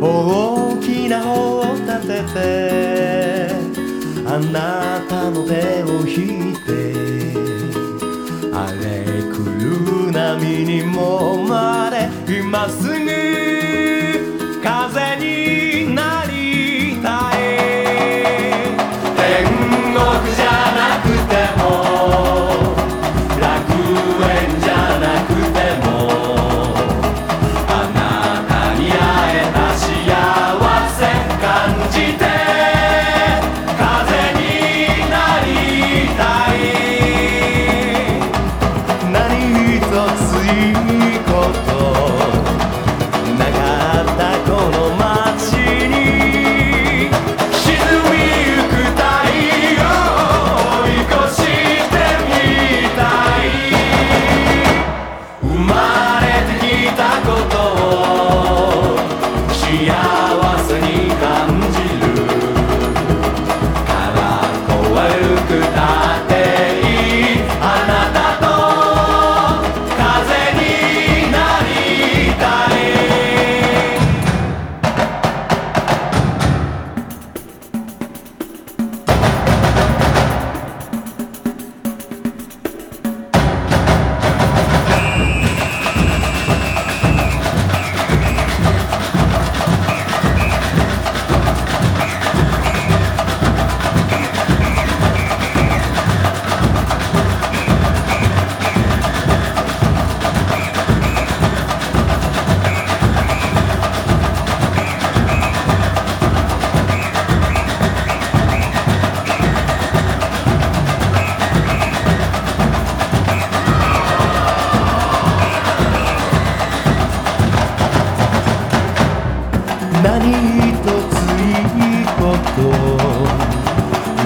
大きな方を立ててあなたの手を引いて荒れ狂う波にもまれ今すぐ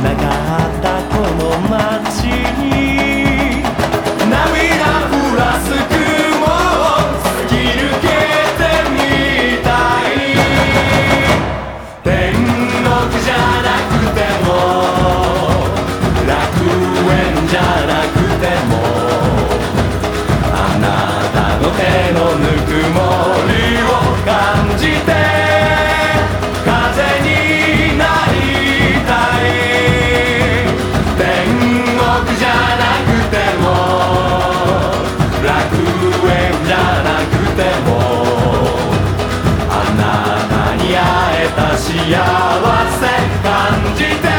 Mecca. せ感じて